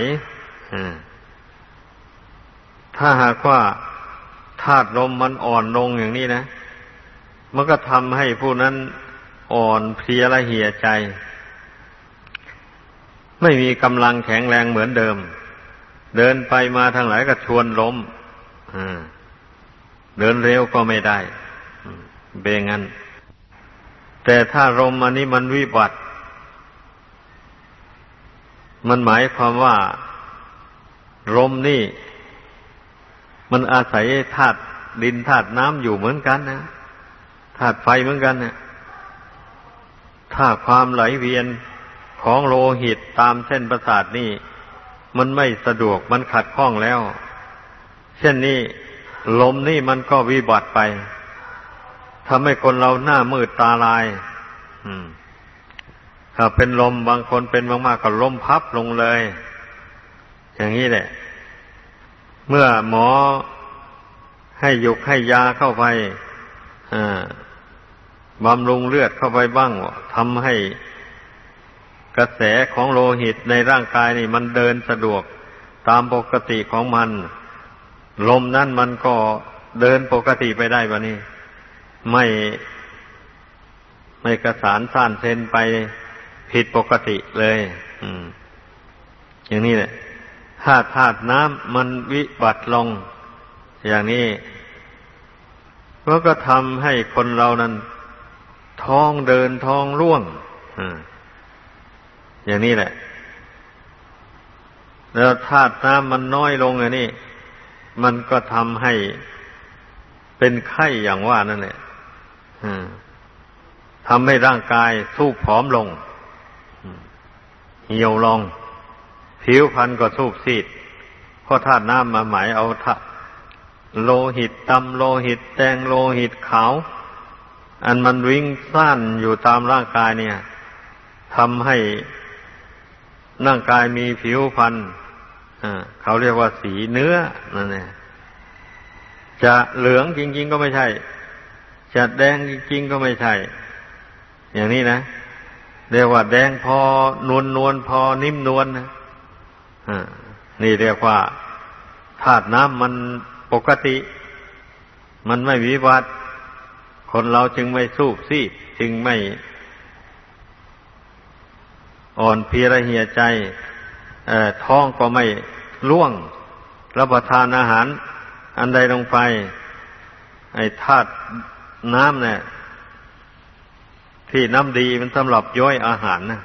ถ้าหากว่าธาตุลมมันอ่อนลงอย่างนี้นะ มันก็ทำให้ผู้นั้นอ่อนเพลียละเหี่ยใจ ไม่มีกำลังแข็งแรงเหมือนเดิม เดินไปมาทางไหนก็ชวนล้มเดินเร็วก็ไม่ได้เบงันแต่ถ้าลมอันนี้มันวิบัติ มันหมายความว่าลมนี่ มันอาศัยธาตุดินธาตุน้ำอยู่เหมือนกันนะ ธาตุไฟเหมือนกันเนี่ยถ้าความไหลเวียนของโลหิตตามเส้นประสาทนี่มันไม่สะดวกมันขัดข้องแล้ว เช่นนี้ลมนี่มันก็วิบัติไปทำให้คนเราหน้ามืดตาลายอืมถ้าเป็นลมบางคนเป็นมากๆก็ลมพับลงเลย อย่างนี้แหละ เมื่อหมอให้ยุกให้ยาเข้าไป บำรุงเลือดเข้าไปบ้างทำให้กระแสของโลหิตในร่างกายนี่ มันเดินสะดวกตามปกติของมัน ลมนั่นมันก็เดินปกติไปได้บะนี่ไม่ไม่กระสานซ่านเซนไปผิดปกติเลย อืม อย่างนี้แหละถ้าธาตุน้ำมันวิบัติลง อย่างนี้ก็ทำให้คนเรานั้น ท้องเดินท้องร่วงอย่างนี้แหละ แล้วธาตุน้ำมันน้อยลงอย่างนี้ มันก็ทำให้เป็นไข้อย่างว่านั่นแหละทำให้ร่างกายสู้ผอมลง เหี่ยวลง ผิวพรรณก็สูบซีด เพราะธาตุน้ำมาหมายเอาโลหิตดำโลหิตแดงโลหิตขาว อันมันวิ่งสั้นอยู่ตามร่างกายเนี่ยทำให้ร่างกายมีผิวพรรณเขาเรียกว่าสีเนื้อนั่นเองจะเหลืองจริง ๆ ก็ไม่ใช่ จะแดงจริง ๆ ก็ไม่ใช่ อย่างนี้นะเรียกว่าแดงพอนวลนวลพอนิ่มนวลนะนี่เรียกว่าธาตุน้ำมันปกติ มันไม่วิวัต คนเราจึงไม่สู้ซีดจึงไม่อ่อนเพียรเหียใจท้องก็ไม่ล่วง รับประทานอาหาร อันใดลงไป ไอ้ธาตุน้ำเนี่ยที่น้ำดีมันสำหรับย่อยอาหารนะ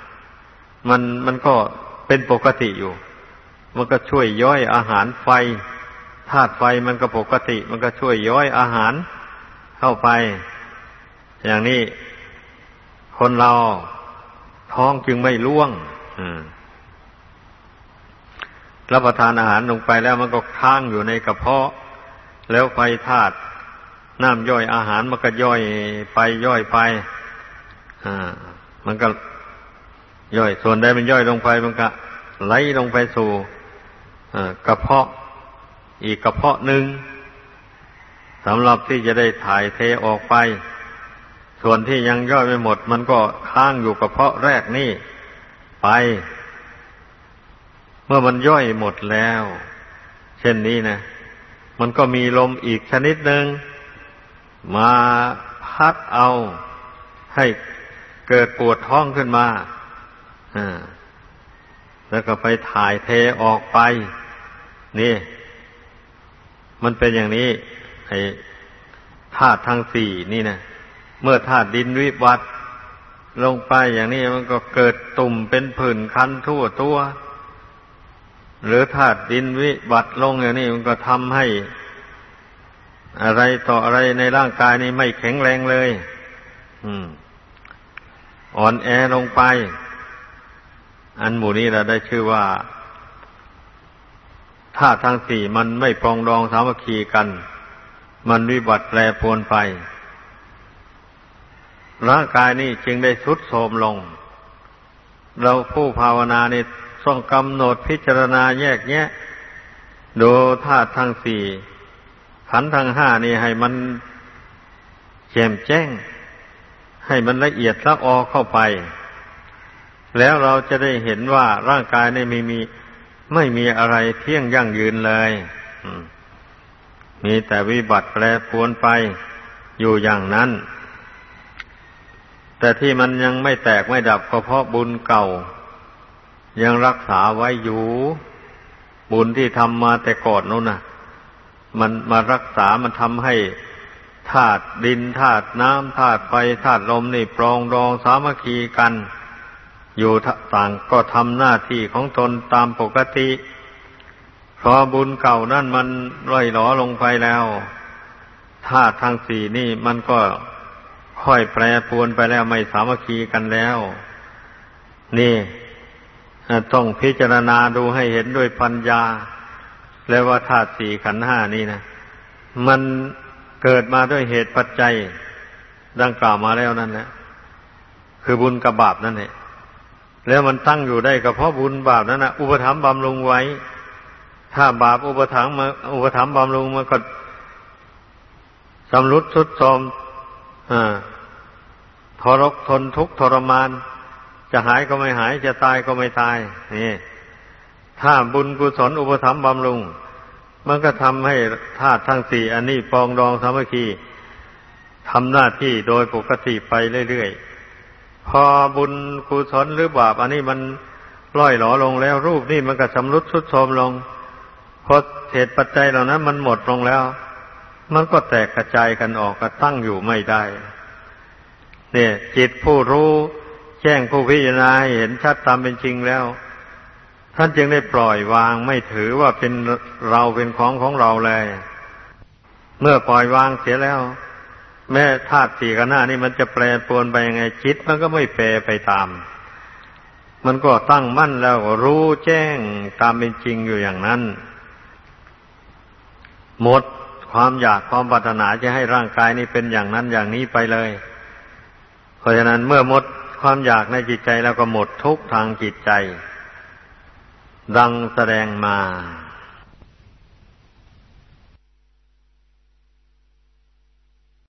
มันมันก็เป็นปกติอยู่ มันก็ช่วยย่อยอาหารไฟธาตุไฟมันก็ปกติ มันก็ช่วยย้อยอาหารเข้าไป อย่างนี้คนเราท้องจึงไม่ล่วงรับประทานอาหารลงไปแล้วมันก็ค้างอยู่ในกระเพาะ แล้วไฟธาตุน้ำย่อยอาหารมันก็ย่อยไปย่อยไปมันก็ย่อยส่วนใดมันย่อยลงไป มันก็ไหลลงไปสู่กระเพาะ อีกกระเพาะหนึ่งสำหรับที่จะได้ถ่ายเทออกไป ส่วนที่ยังย่อยไม่หมด มันก็ค้างอยู่กระเพาะแรกนี่ไป เมื่อมันย่อยหมดแล้ว เช่นนี้นะ มันก็มีลมอีกชนิดหนึ่งมาพัดเอาให้เกิดปวดท้องขึ้นมาแล้วก็ไปถ่ายเทออกไป นี่ มันเป็นอย่างนี้ไอ้ธาตุทั้งสี่นี่นะ เมื่อธาตุดินวิบัติลงไปอย่างนี้มันก็เกิดตุ่มเป็นผื่นคันทั่วตัว หรือธาตุดินวิบัติลงอย่างนี้มันก็ทำให้ อะไรต่ออะไรในร่างกายนี้ไม่แข็งแรงเลย อืม อ่อนแอลงไป อันหมู่นี้เราได้ชื่อว่าธาตุทั้งสี่มันไม่ปรองดองสามัคคีกัน มันวิบัติแปรปรวนไป ร่างกายนี่จึงได้ทุดโทรมลง เราผู้ภาวนานี่ต้องกำหนดพิจารณาแยกแยะดูธาตุทั้งสี่ขันธ์ทั้งห้านี่ให้มันแจ่มแจ้ง ให้มันละเอียดละออเข้าไป แล้วเราจะได้เห็นว่าร่างกายนี่ไม่มีไม่มีอะไรเที่ยงยั่งยืนเลยมีแต่วิบัติแปรปรวนไปอยู่อย่างนั้น แต่ที่มันยังไม่แตกไม่ดับก็เพราะบุญเก่า ยังรักษาไว้อยู่ บุญที่ทำมาแต่ก่อนนู้นน่ะ มันมารักษามันทำให้ธาตุดินธาตุน้ำธาตุไฟธาตุลมนี่ปรองดองสามัคคีกัน อยู่ต่างก็ทำหน้าที่ของตนตามปกติพอบุญเก่านั่นมันร่อยหลอลงไปแล้วธาตุทั้งสี่นี่มันก็ ค่อยแปรปวนไปแล้วไม่สามัคคีกันแล้ว นี่ต้องพิจารณาดูให้เห็นด้วยปัญญา แล้วว่าธาตุสี่ขันห้านี่นะ มันเกิดมาด้วยเหตุปัจจัย ดังกล่าวมาแล้วนั่นแหละคือบุญกับบาปนั่นแหละแล้วมันตั้งอยู่ได้ก็เพราะบุญบาปนั่นนะอุปถัมภ์บำรุงไว้ ถ้าบาปอุปถัมภ์มาอุปถัมภ์บำรุงมันก็สำรุดทุดโทรม ทรกทนทุกข์ทรมาน จะหายก็ไม่หาย จะตายก็ไม่ตายนี่ถ้าบุญกุศลอุปถัมภ์บำรุง มันก็ทำให้ธาตุทั้งสี่อันนี้ปองดองสามัคคีทำหน้าที่โดยปกติไปเรื่อยๆ พอบุญกุศลหรือบาป อันนี้มันล่อยหลอลงแล้วรูปนี่มันก็ชำรุดสุดโทรมลงพอเหตุปัจจัยเหล่านั้นมันหมดลงแล้ว มันก็แตกกระจายกันออกก็ตั้งอยู่ไม่ได้ เนี่ย จิตผู้รู้แจ้งผู้พิจารณาเห็นชัดตามเป็นจริงแล้ว ท่านจึงได้ปล่อยวางไม่ถือว่าเป็นเราเป็นของของเราเลย เมื่อปล่อยวางเสียแล้ว แม้ธาตุสี่กันหน้านี่มันจะแปรปรวนไปยังไงจิตมันก็ไม่แปรไปตาม มันก็ตั้งมั่นแล้วรู้แจ้งตามเป็นจริงอยู่อย่างนั้น หมดความอยากความปรารถนาจะให้ร่างกายนี้เป็นอย่างนั้นอย่างนี้ไปเลย เพราะฉะนั้นเมื่อหมดความอยากในจิตใจแล้วก็หมดทุกทางจิตใจ ดังแสดงมา